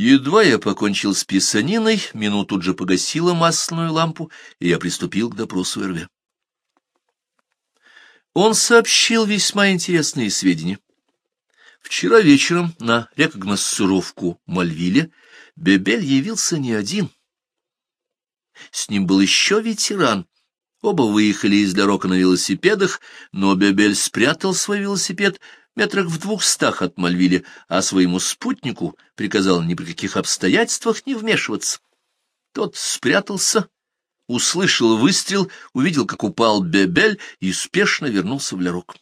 Едва я покончил с писаниной, Мину тут же погасила масляную лампу, и я приступил к допросу Эрве. Он сообщил весьма интересные сведения. Вчера вечером на рекогносцировку Мальвиле Бебель явился не один. С ним был еще ветеран. Оба выехали из Дорока на велосипедах, но Бебель спрятал свой велосипед метрах в двухстах от Мальвиля, а своему спутнику приказал ни при каких обстоятельствах не вмешиваться. Тот спрятался, услышал выстрел, увидел, как упал Бебель и спешно вернулся в Лярок.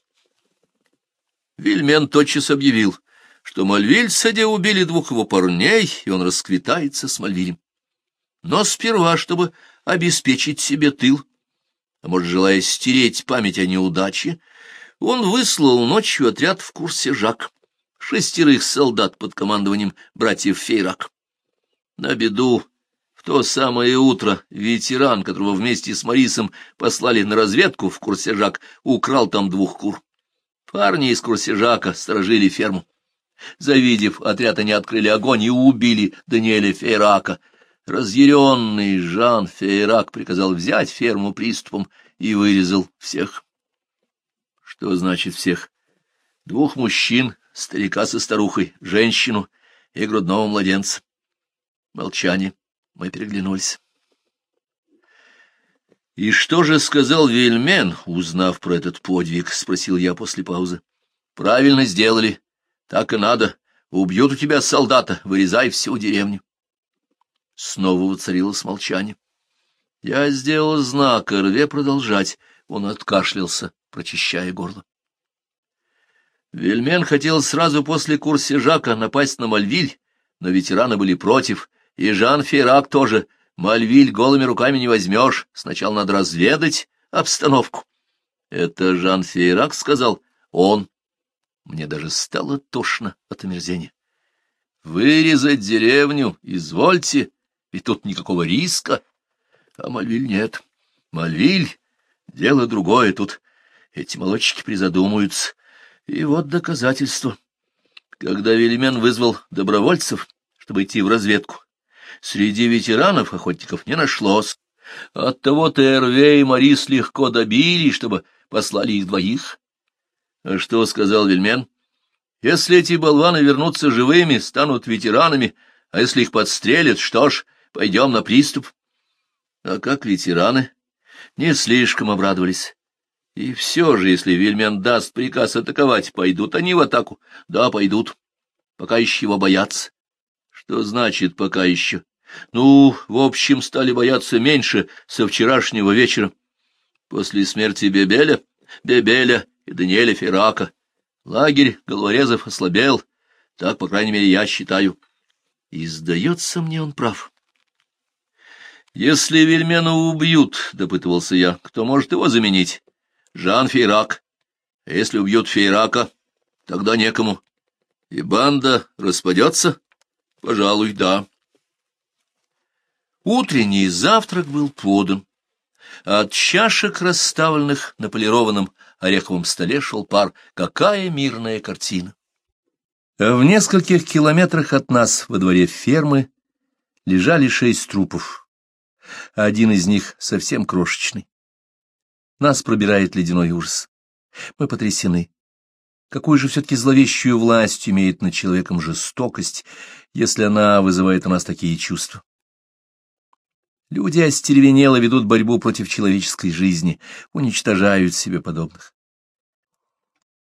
Вильмен тотчас объявил, что мальвильцаде убили двух его парней, и он расквитается с Мальвилем. Но сперва, чтобы обеспечить себе тыл, а может, желая стереть память о неудаче, он выслал ночью отряд в курсе Жак, шестерых солдат под командованием братьев Фейрак. На беду в то самое утро ветеран, которого вместе с Марисом послали на разведку в Курсежак, украл там двух кур. Парни из Курсежака сторожили ферму. Завидев отряд, они открыли огонь и убили Даниэля Фейрака. Разъяренный Жан Фейрак приказал взять ферму приступом и вырезал всех. Что значит всех? Двух мужчин, старика со старухой, женщину и грудного младенца. Молчание. Мы переглянулись. — И что же сказал Вильмен узнав про этот подвиг? — спросил я после паузы. — Правильно сделали. Так и надо. Убьют у тебя солдата. Вырезай всю деревню. Снова воцарилось молчание. Я сделал знак Рве продолжать. Он откашлялся прочищая горло. Вельмен хотел сразу после курса Жака напасть на Мальвиль, но ветераны были против, и Жан Фейрак тоже. Мальвиль голыми руками не возьмешь, сначала надо разведать обстановку. Это Жан Фейрак сказал, он. Мне даже стало тошно от омерзения. Вырезать деревню, извольте, ведь тут никакого риска. А Мальвиль нет. Мальвиль — дело другое, тут эти молодчики призадумаются. И вот доказательство. Когда Вильмен вызвал добровольцев, чтобы идти в разведку, среди ветеранов охотников не нашлось. Оттого-то Эрве и Марис легко добили, чтобы послали их двоих. А что сказал Вильмен? Если эти болваны вернутся живыми, станут ветеранами, а если их подстрелят, что ж, пойдем на приступ. А как ветераны? Не слишком обрадовались. И все же, если Вильмен даст приказ атаковать, пойдут они в атаку. Да, пойдут. Пока еще его боятся. Что значит «пока еще»? Ну, в общем, стали бояться меньше со вчерашнего вечера. После смерти Бебеля, Бебеля и Даниэля Ферака. Лагерь головорезов ослабел. Так, по крайней мере, я считаю. И, сдается мне, он прав. — Если Вильмена убьют, — допытывался я, — кто может его заменить? Жан Фейрак. А если убьют Фейрака, тогда некому. И банда распадется? Пожалуй, да. Утренний завтрак был подан. От чашек, расставленных на полированном ореховом столе, шел пар. Какая мирная картина! В нескольких километрах от нас во дворе фермы лежали шесть трупов. Один из них совсем крошечный. Нас пробирает ледяной ужас. Мы потрясены. Какую же все-таки зловещую власть имеет над человеком жестокость, если она вызывает у нас такие чувства? Люди остеревенело ведут борьбу против человеческой жизни, уничтожают себе подобных.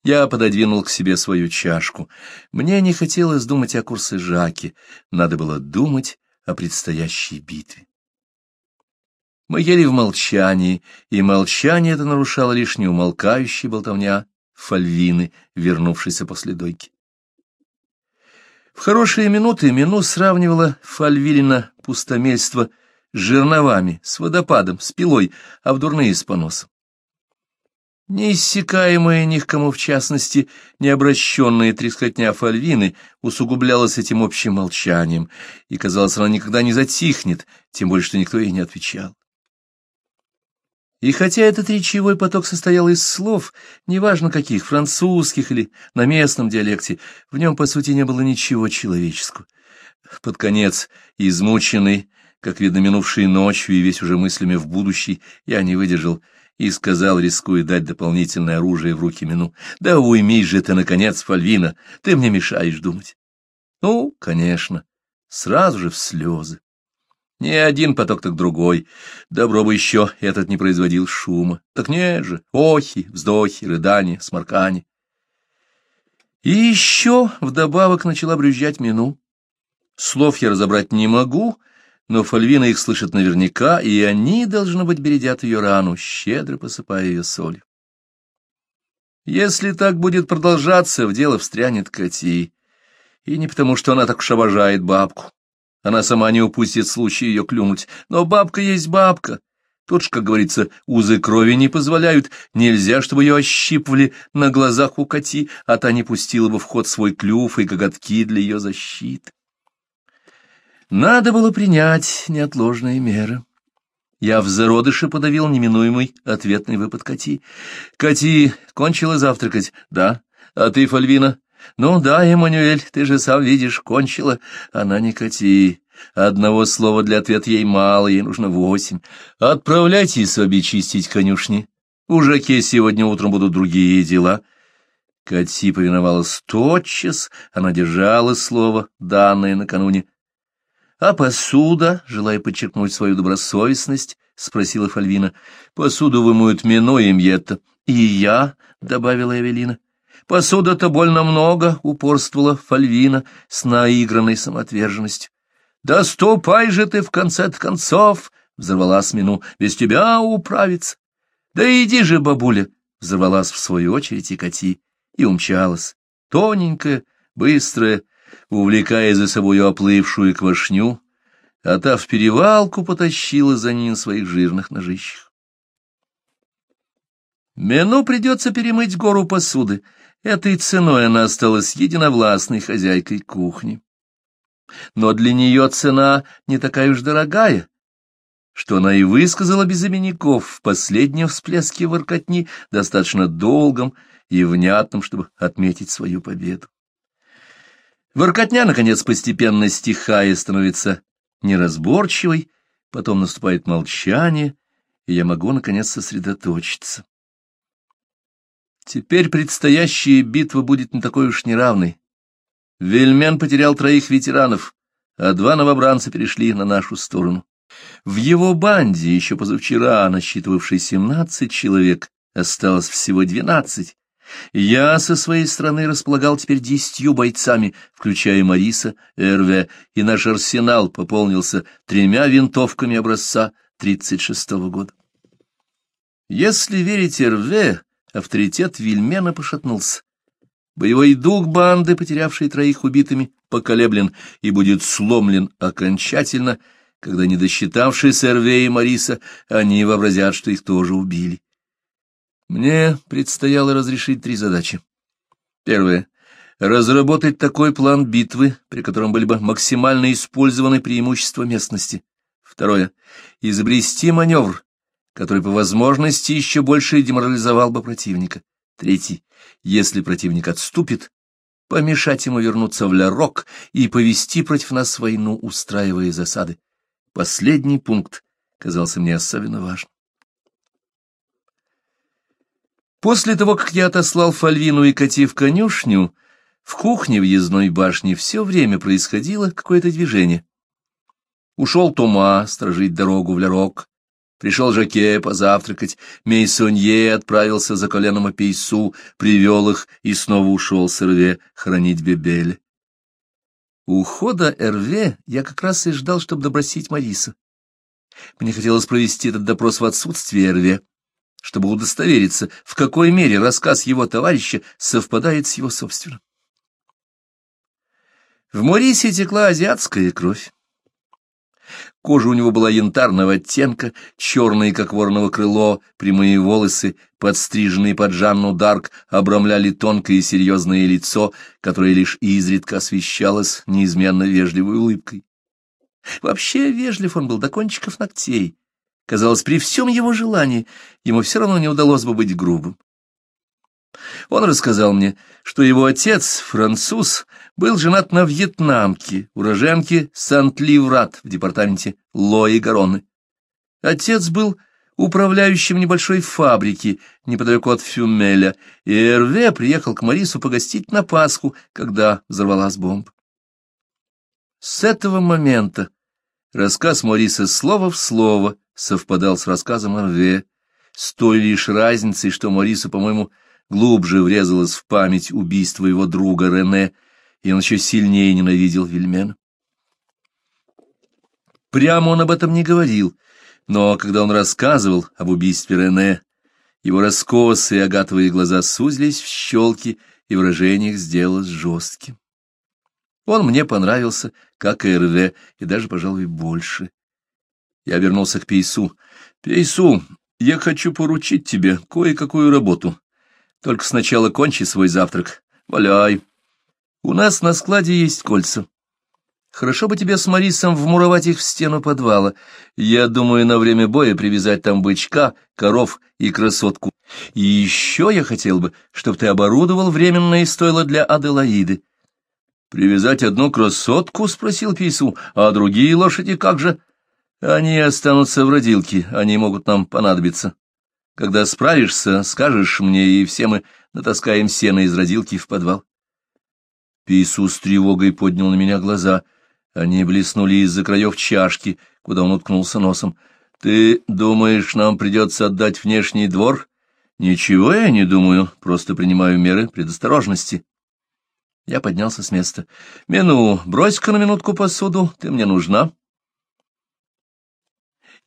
Я пододвинул к себе свою чашку. Мне не хотелось думать о курсе Жаки, надо было думать о предстоящей битве. Мы ели в молчании, и молчание это нарушало лишь неумолкающая болтовня Фальвины, вернувшейся после дойки. В хорошие минуты Мину сравнивала Фальвилина пустомельство с жерновами, с водопадом, с пилой, а в дурные с поносом. Неиссякаемая ни к кому, в частности, необращенная трескотня Фальвины усугублялась этим общим молчанием, и, казалось, она никогда не затихнет, тем более, что никто ей не отвечал. И хотя этот речевой поток состоял из слов, неважно каких, французских или на местном диалекте, в нем, по сути, не было ничего человеческого. Под конец, измученный, как видно, минувшей ночью и весь уже мыслями в будущий, я не выдержал и сказал, рискуя дать дополнительное оружие в руки Мину, «Да уймись же ты, наконец, Фальвина, ты мне мешаешь думать». Ну, конечно, сразу же в слезы. Не один поток, так другой. Добро бы еще этот не производил шума. Так нет же, охи, вздохи, рыдания, сморкани. И еще вдобавок начала брюзжать мину. Слов я разобрать не могу, но Фальвина их слышит наверняка, и они, должно быть, бередят ее рану, щедро посыпая ее солью. Если так будет продолжаться, в дело встрянет Кати. И не потому, что она так уж обожает бабку. Она сама не упустит случая ее клюнуть. Но бабка есть бабка. Тут же, как говорится, узы крови не позволяют. Нельзя, чтобы ее ощипывали на глазах у коти, а та не пустила бы в ход свой клюв и коготки для ее защиты. Надо было принять неотложные меры. Я в зародыше подавил неминуемый ответный выпад Кати. «Кати, кончила завтракать?» «Да». «А ты, Фальвина?» «Ну да, Эммануэль, ты же сам видишь, кончила. Она не Кати. Одного слова для ответа ей мало, ей нужно восемь. Отправляйте обе чистить конюшни. У Жаке сегодня утром будут другие дела». Кати повиновалась тотчас, она держала слово, данное накануне. «А посуда?» — желая подчеркнуть свою добросовестность, — спросила Фальвина. «Посуду вымоют Мино и Мьетта». «И я», — добавила Эвелина. Посуда-то больно много, — упорствовала Фальвина с наигранной самоотверженностью. — Да ступай же ты в конце концов, — взорвалась Мину, — без тебя управиться. — Да иди же, бабуля, — взорвалась в свою очередь и Кати, и умчалась, тоненькая, быстрая, увлекая за собою оплывшую квашню, а та в перевалку потащила за ним своих жирных ножищах. Мену придется перемыть гору посуды, Этой ценой она осталась единовластной хозяйкой кухни. Но для нее цена не такая уж дорогая, что она и высказала без именников в последнем всплеске воркотни, достаточно долгом и внятном, чтобы отметить свою победу. Воркотня, наконец, постепенно стихая, становится неразборчивой, потом наступает молчание, и я могу, наконец, сосредоточиться. Теперь предстоящая битва будет не такой уж неравной. Вельмен потерял троих ветеранов, а два новобранца перешли на нашу сторону. В его банде, еще позавчера насчитывавшей семнадцать человек, осталось всего двенадцать. Я со своей стороны располагал теперь десятью бойцами, включая Мариса, Эрве, и наш арсенал пополнился тремя винтовками образца тридцать шестого года. Если верить Эрве, авторитет Вильмена пошатнулся. Боевой дух банды, потерявший троих убитыми, поколеблен и будет сломлен окончательно, когда, не досчитавшись Эрве и Мариса, они вообразят, что их тоже убили. Мне предстояло разрешить три задачи. Первое. Разработать такой план битвы, при котором были бы максимально использованы преимущества местности. Второе. Изобрести маневр, который по возможности еще больше деморализовал бы противника. Третий, если противник отступит, помешать ему вернуться в Ля-Рок и повести против нас войну, устраивая засады. Последний пункт казался мне особенно важным. После того, как я отослал Фальвину и Кати в конюшню, в кухне въездной башни все время происходило какое-то движение. Ушел Тома сторожить дорогу в Лярок, Пришел Жаке позавтракать, Мейсонье отправился за коленом Апейсу, привел их и снова ушел с Эрве хранить Бебель. Ухода Эрве я как раз и ждал, чтобы допросить Мариса. Мне хотелось провести этот допрос в отсутствие Эрве, чтобы удостовериться, в какой мере рассказ его товарища совпадает с его собственным. В Морисе текла азиатская кровь. Кожа у него была янтарного оттенка, черные, как вороново крыло, прямые волосы, подстриженные под Жанну Дарк, обрамляли тонкое и серьезное лицо, которое лишь изредка освещалось неизменно вежливой улыбкой. Вообще вежлив он был до кончиков ногтей. Казалось, при всем его желании ему все равно не удалось бы быть грубым. Он рассказал мне, что его отец, француз, был женат на вьетнамке, уроженке Сант-Ливрат в департаменте Лои Гароны. Отец был управляющим небольшой фабрики неподалеку от Фюмеля, и Эрве приехал к Марису погостить на Пасху, когда взорвалась бомба. С этого момента рассказ Мориса слово в слово совпадал с рассказом Эрве, с той лишь разницей, что Морису, по-моему, глубже врезалось в память убийство его друга Рене, и он еще сильнее ненавидел Вильмена. Прямо он об этом не говорил, но когда он рассказывал об убийстве Рене, его раскосые агатовые глаза сузились в щелки, и выражение их сделалось жестким. Он мне понравился, как и РВ, и даже, пожалуй, больше. Я вернулся к Пейсу. «Пейсу, я хочу поручить тебе кое-какую работу. Только сначала кончи свой завтрак. Валяй. У нас на складе есть кольца. Хорошо бы тебе с Марисом вмуровать их в стену подвала. Я думаю, на время боя привязать там бычка, коров и красотку. И еще я хотел бы, чтобы ты оборудовал временное стойло для Аделаиды. — Привязать одну красотку? — спросил Пису. — А другие лошади как же? — Они останутся в родилке, они могут нам понадобиться. Когда справишься, скажешь мне, и все мы натаскаем сено из родилки в подвал. Пису с тревогой поднял на меня глаза. Они блеснули из-за краев чашки, куда он уткнулся носом. — Ты думаешь, нам придется отдать внешний двор? — Ничего я не думаю, просто принимаю меры предосторожности. Я поднялся с места. — мину, брось-ка на минутку посуду, ты мне нужна.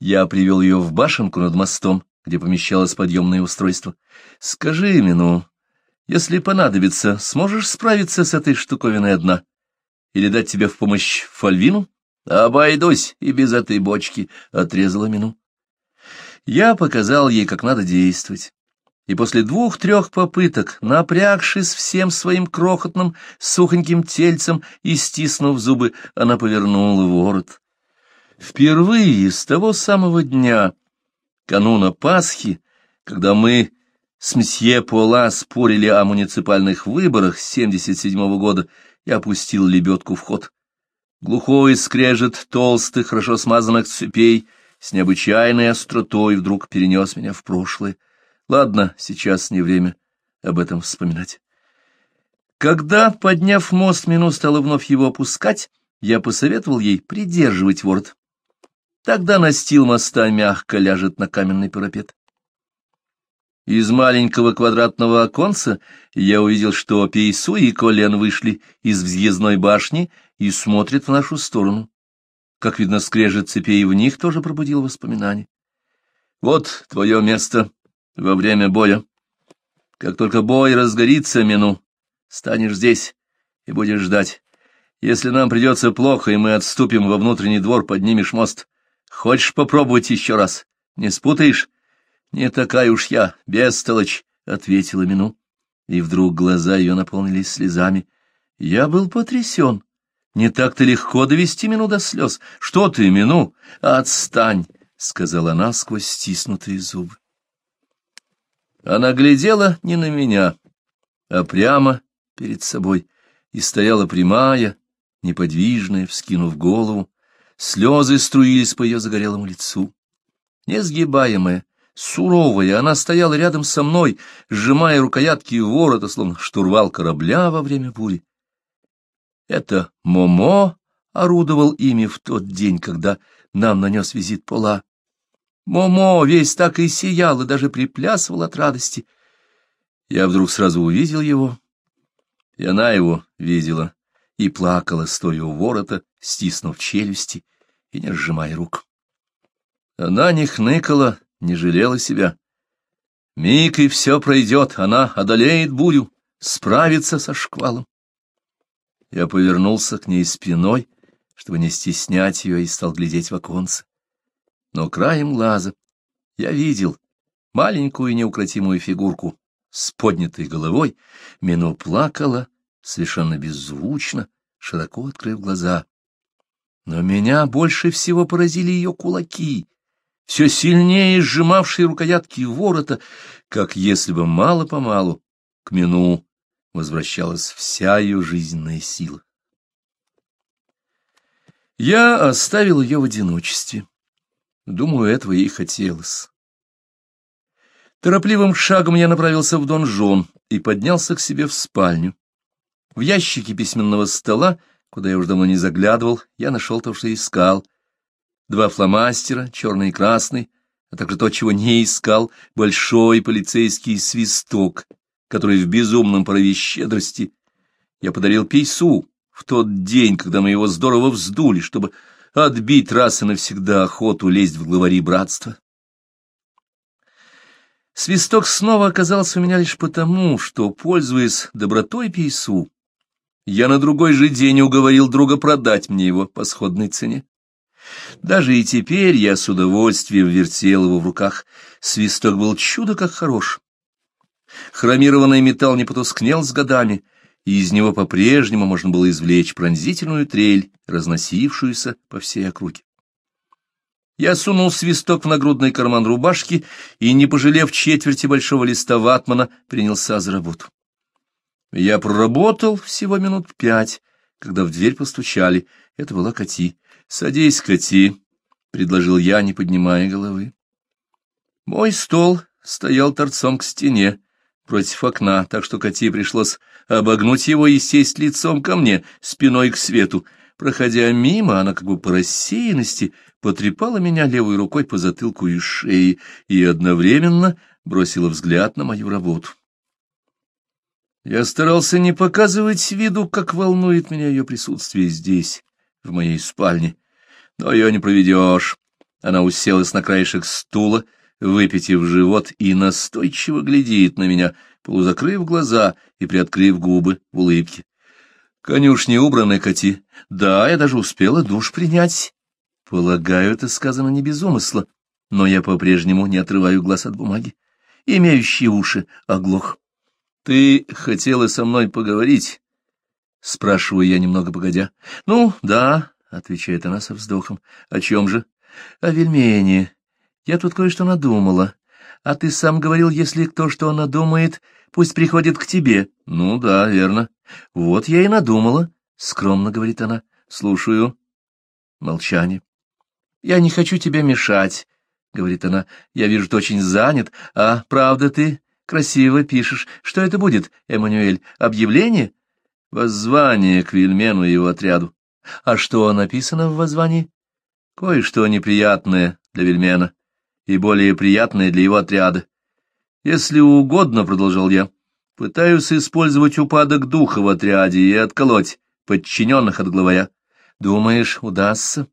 Я привел ее в башенку над мостом где помещалось подъемное устройство. — Скажи, Мину, если понадобится, сможешь справиться с этой штуковиной одна? Или дать тебе в помощь Фальвину? — Обойдусь и без этой бочки, — отрезала Мину. Я показал ей, как надо действовать. И после двух-трех попыток, напрягшись всем своим крохотным, сухоньким тельцем и стиснув зубы, она повернула ворот. Впервые с того самого дня кануна Пасхи, когда мы с мсье Пола спорили о муниципальных выборах 77 -го года, я опустил лебедку в ход. Глухой скрежет толстых, хорошо смазанных цепей с необычайной остротой вдруг перенес меня в прошлое. Ладно, сейчас не время об этом вспоминать. Когда, подняв мост, Мину стала вновь его опускать, я посоветовал ей придерживать ворот. Тогда настил моста мягко ляжет на каменный парапет. Из маленького квадратного оконца я увидел, что Пейсу и Колен вышли из взъездной башни и смотрят в нашу сторону. Как видно, скрежет цепей в них тоже пробудил воспоминания. Вот твое место во время боя. Как только бой разгорится, Мину, станешь здесь и будешь ждать. Если нам придется плохо, и мы отступим во внутренний двор, поднимешь мост — Хочешь попробовать еще раз? Не спутаешь? Не такая уж я, бестолочь, — ответила Мину. И вдруг глаза ее наполнились слезами. Я был потрясен. Не так-то легко довести Мину до слез. Что ты, Мину? Отстань, — сказала она сквозь стиснутые зубы. Она глядела не на меня, а прямо перед собой, и стояла прямая, неподвижная, вскинув голову, Слезы струились по ее загорелому лицу. Несгибаемая, суровая, она стояла рядом со мной, сжимая рукоятки ворота, словно штурвал корабля во время бури. Это Момо орудовал ими в тот день, когда нам нанес визит Пола. Момо весь так и сиял, и даже приплясывал от радости. Я вдруг сразу увидел его, и она его видела, и плакала, стоя у ворота, стиснув челюсти и не сжимая рук. Она не хныкала, не жалела себя. Миг и все пройдет, она одолеет бурю, справится со шквалом. Я повернулся к ней спиной, чтобы не стеснять ее, и стал глядеть в оконце. Но краем глаза я видел маленькую неукротимую фигурку с поднятой головой, мину плакала совершенно беззвучно, широко открыв глаза. Но меня больше всего поразили ее кулаки, все сильнее сжимавшие рукоятки ворота, как если бы мало-помалу к мину возвращалась вся ее жизненная сила. Я оставил ее в одиночестве. Думаю, этого ей хотелось. Торопливым шагом я направился в донжон и поднялся к себе в спальню. В ящике письменного стола куда я уж давно не заглядывал, я нашел то, что искал. Два фломастера, черный и красный, а также то, чего не искал, большой полицейский свисток, который в безумном порыве щедрости я подарил пейсу в тот день, когда мы его здорово вздули, чтобы отбить раз и навсегда охоту лезть в главари братства. Свисток снова оказался у меня лишь потому, что, пользуясь добротой пейсу, я на другой же день уговорил друга продать мне его по сходной цене. Даже и теперь я с удовольствием вертел его в руках. Свисток был чудо как хорош. Хромированный металл не потускнел с годами, и из него по-прежнему можно было извлечь пронзительную трель, разносившуюся по всей округе. Я сунул свисток в нагрудный карман рубашки и, не пожалев четверти большого листа ватмана, принялся за работу. Я проработал всего минут пять, когда в дверь постучали. Это была Кати. «Садись, Кати», — предложил я, не поднимая головы. Мой стол стоял торцом к стене против окна, так что Кати пришлось обогнуть его и сесть лицом ко мне, спиной к свету. Проходя мимо, она как бы по рассеянности потрепала меня левой рукой по затылку и шее и одновременно бросила взгляд на мою работу. Я старался не показывать виду, как волнует меня ее присутствие здесь, в моей спальне. Но ее не проведешь. Она уселась на краешек стула, выпитив живот, и настойчиво глядит на меня, полузакрыв глаза и приоткрыв губы в улыбке. Конюшни убраны, коти. Да, я даже успела душ принять. Полагаю, это сказано не без умысла, но я по-прежнему не отрываю глаз от бумаги. Имеющие уши оглох. Ты хотела со мной поговорить? — спрашиваю я немного погодя. — Ну, да, — отвечает она со вздохом. — О чем же? — О Вельмени. Я тут кое-что надумала. А ты сам говорил, если кто что она думает, пусть приходит к тебе. — Ну да, верно. — Вот я и надумала, — скромно говорит она. — Слушаю. Молчание. — Я не хочу тебе мешать, — говорит она. — Я вижу, ты очень занят. А правда ты красиво пишешь. Что это будет, Эммануэль, объявление? Воззвание к Вильмену и его отряду. А что написано в воззвании? Кое-что неприятное для Вильмена и более приятное для его отряда. Если угодно, — продолжал я, — пытаюсь использовать упадок духа в отряде и отколоть подчиненных от главаря. Думаешь, удастся?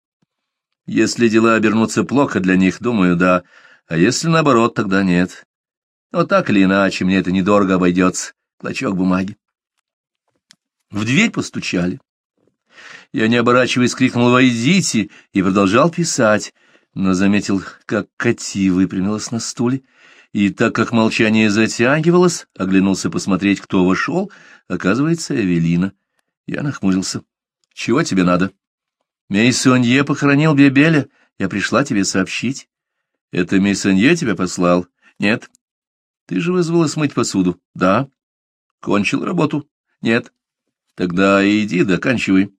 Если дела обернутся плохо для них, думаю, да, а если наоборот, тогда нет. Но так или иначе, мне это недорого обойдется. Клочок бумаги. В дверь постучали. Я, не оборачиваясь, крикнул «Войдите!» и продолжал писать, но заметил, как коти выпрямилась на стуле, и так как молчание затягивалось, оглянулся посмотреть, кто вошел, оказывается, Эвелина. Я нахмурился. «Чего тебе надо?» «Мейсонье похоронил Бебеля. Я пришла тебе сообщить». «Это Мейсонье тебя послал?» «Нет, ты же вызвала смыть посуду. Да. Кончил работу? Нет. Тогда иди, доканчивай.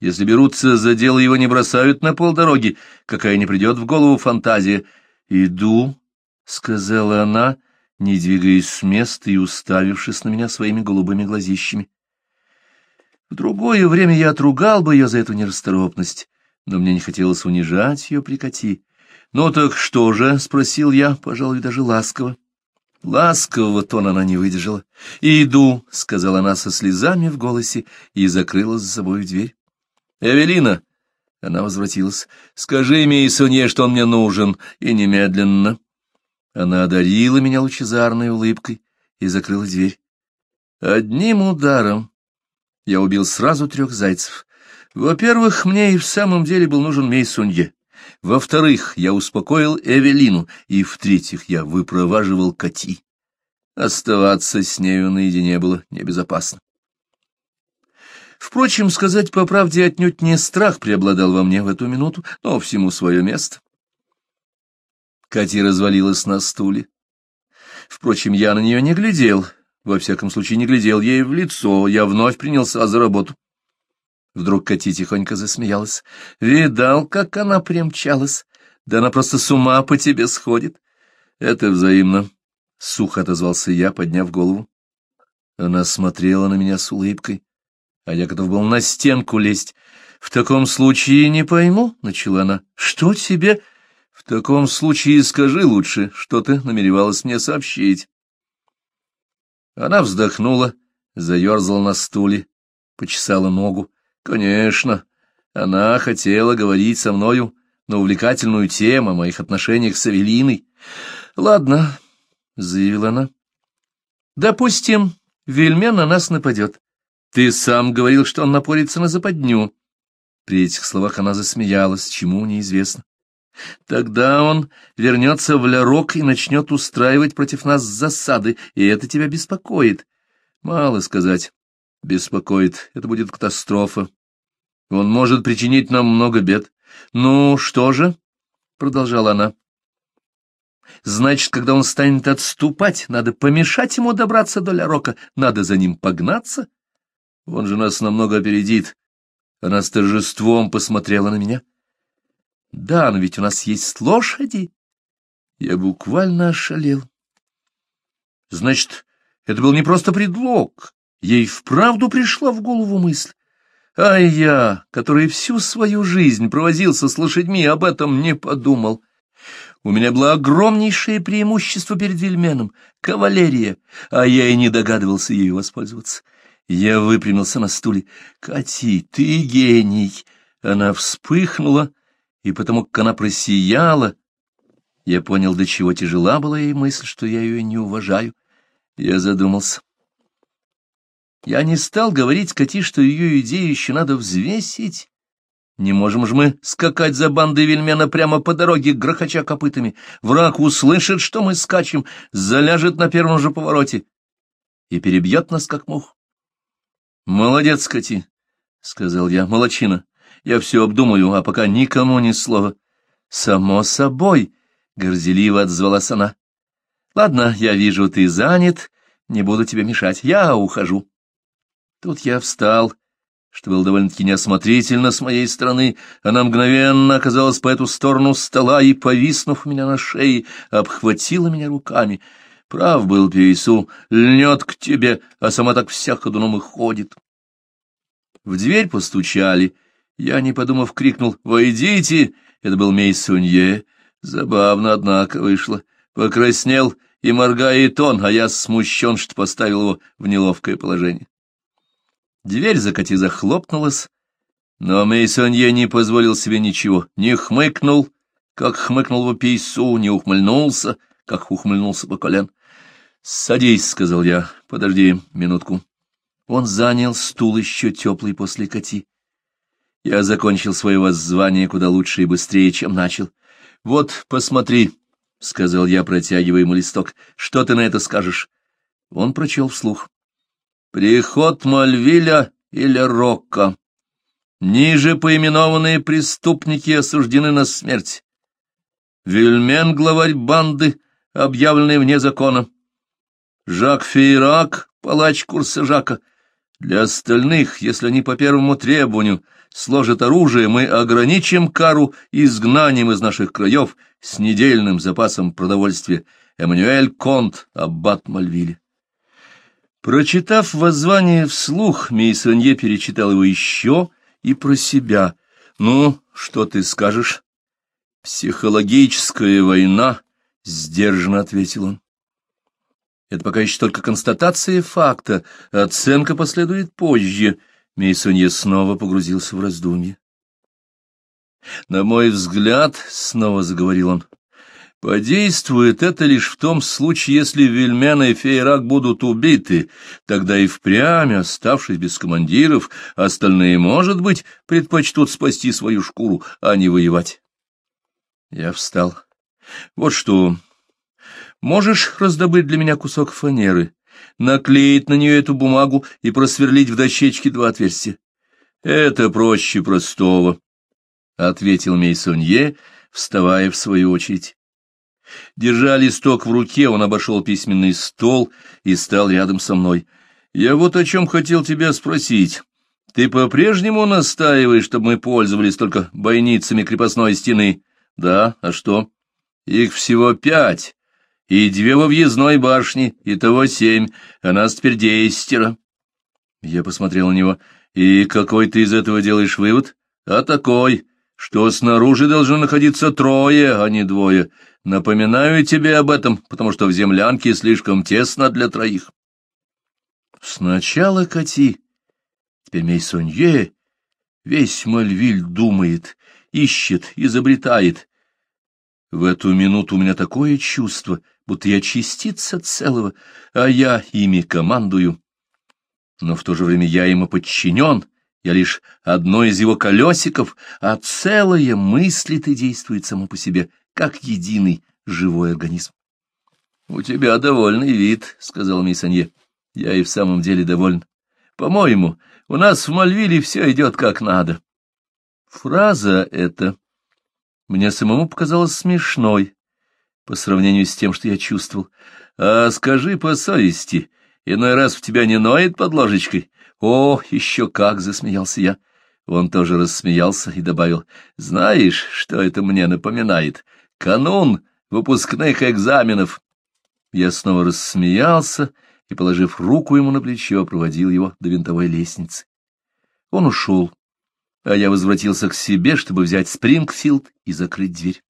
Если берутся за дело, его не бросают на полдороги, какая не придет в голову фантазия. Иду, — сказала она, не двигаясь с места и уставившись на меня своими голубыми глазищами. В другое время я отругал бы ее за эту нерасторопность, но мне не хотелось унижать ее прикати. — Ну так что же? — спросил я, пожалуй, даже ласково. Ласкового тона она не выдержала. «Иду», — сказала она со слезами в голосе и закрыла за собой дверь. «Эвелина!» — она возвратилась. «Скажи Мейсуне, что он мне нужен, и немедленно». Она одарила меня лучезарной улыбкой и закрыла дверь. Одним ударом я убил сразу трех зайцев. Во-первых, мне и в самом деле был нужен Мейсунье. Во-вторых, я успокоил Эвелину, и, в-третьих, я выпроваживал Кати. Оставаться с нею наедине было небезопасно. Впрочем, сказать по правде отнюдь не страх преобладал во мне в эту минуту, но всему свое место. Кати развалилась на стуле. Впрочем, я на нее не глядел, во всяком случае не глядел ей в лицо, я вновь принялся за работу. Вдруг Кати тихонько засмеялась. «Видал, как она примчалась? Да она просто с ума по тебе сходит!» «Это взаимно», — сухо отозвался я, подняв голову. Она смотрела на меня с улыбкой, а я готов был на стенку лезть. «В таком случае не пойму», — начала она. «Что тебе?» «В таком случае скажи лучше, что ты намеревалась мне сообщить». Она вздохнула, заерзала на стуле, почесала ногу, Конечно, она хотела говорить со мною на увлекательную тему о моих отношениях с Эвелиной. Ладно, — заявила она. Допустим, Вельмен на нас нападет. Ты сам говорил, что он напорится на западню. При этих словах она засмеялась, чему неизвестно. Тогда он вернется в Лярок и начнет устраивать против нас засады, и это тебя беспокоит. Мало сказать беспокоит. Это будет катастрофа. Он может причинить нам много бед. Ну, что же? — продолжала она. Значит, когда он станет отступать, надо помешать ему добраться до Лярока, надо за ним погнаться. Он же нас намного опередит. Она с торжеством посмотрела на меня. Да, но ведь у нас есть лошади. Я буквально ошалел. Значит, это был не просто предлог. Ей вправду пришла в голову мысль. А я, который всю свою жизнь провозился с лошадьми, об этом не подумал. У меня было огромнейшее преимущество перед вельменом — кавалерия, а я и не догадывался ею воспользоваться. Я выпрямился на стуле. «Кати, ты гений!» Она вспыхнула, и потому как она просияла, я понял, до чего тяжела была ей мысль, что я ее не уважаю. Я задумался. Я не стал говорить Кати, что ее идею еще надо взвесить. Не можем же мы скакать за бандой Вельмена прямо по дороге, грохоча копытами. Враг услышит, что мы скачем, заляжет на первом же повороте и перебьет нас, как мух. — Молодец, Кати, — сказал я, — молочина. Я все обдумаю, а пока никому ни слова. — Само собой, — горделиво отзвалась она. — Ладно, я вижу, ты занят, не буду тебе мешать, я ухожу. — Тут я встал, что было довольно-таки неосмотрительно с моей стороны. Она мгновенно оказалась по эту сторону стола и, повиснув у меня на шее, обхватила меня руками. Прав был Певесу, льнет к тебе, а сама так вся ходуном и ходит. В дверь постучали. Я, не подумав, крикнул «Войдите!» Это был Мейсунье. Забавно, однако, вышло. Покраснел и моргает он, а я смущен, что поставил его в неловкое положение. Дверь закати захлопнулась, но Мейсонье не позволил себе ничего, не хмыкнул, как хмыкнул бы пейсу, не ухмыльнулся, как ухмыльнулся бы колен. «Садись», — сказал я, — «подожди минутку». Он занял стул еще теплый после коти. Я закончил свое воззвание куда лучше и быстрее, чем начал. «Вот, посмотри», — сказал я, протягивая ему листок, — «что ты на это скажешь?» Он прочел вслух. Приход Мальвиля или Рокко. Ниже поименованные преступники осуждены на смерть. Вильмен, главарь банды, объявленный вне закона. Жак Фейрак, палач курса Жака. Для остальных, если они по первому требованию сложат оружие, мы ограничим кару изгнанием из наших краев с недельным запасом продовольствия. Эммануэль Конт, аббат Мальвиль. Прочитав воззвание вслух, Мейсонье перечитал его еще и про себя. «Ну, что ты скажешь?» «Психологическая война», — сдержанно ответил он. «Это пока еще только констатация факта, оценка последует позже». Мейсонье снова погрузился в раздумье. «На мой взгляд», — снова заговорил он, — Подействует это лишь в том случае, если Вильмен и Фейрак будут убиты, тогда и впрямь, оставшись без командиров, остальные, может быть, предпочтут спасти свою шкуру, а не воевать. Я встал. Вот что. Можешь раздобыть для меня кусок фанеры, наклеить на нее эту бумагу и просверлить в дощечке два отверстия? Это проще простого, — ответил Мейсонье, вставая в свою очередь. Держа листок в руке, он обошел письменный стол и стал рядом со мной. «Я вот о чем хотел тебя спросить. Ты по-прежнему настаиваешь, чтобы мы пользовались только бойницами крепостной стены?» «Да, а что?» «Их всего пять, и две во въездной башне, и того семь, а нас теперь десятеро». Я посмотрел на него. «И какой ты из этого делаешь вывод?» «А такой что снаружи должно находиться трое, а не двое. Напоминаю тебе об этом, потому что в землянке слишком тесно для троих. Сначала Кати, теперь Мейсонье, весь Мальвиль думает, ищет, изобретает. В эту минуту у меня такое чувство, будто я частица целого, а я ими командую. Но в то же время я им и подчинен, я лишь одно из его колесиков, а целое мыслит и действует само по себе, как единый живой организм. — У тебя довольный вид, — сказал Мейсанье. — Я и в самом деле доволен. По-моему, у нас в Мальвиле все идет как надо. Фраза эта мне самому показалась смешной по сравнению с тем, что я чувствовал. А скажи по совести, иной раз в тебя не ноет под ложечкой, «О, еще как!» — засмеялся я. Он тоже рассмеялся и добавил, «Знаешь, что это мне напоминает? Канун выпускных экзаменов!» Я снова рассмеялся и, положив руку ему на плечо, проводил его до винтовой лестницы. Он ушел, а я возвратился к себе, чтобы взять Спрингфилд и закрыть дверь.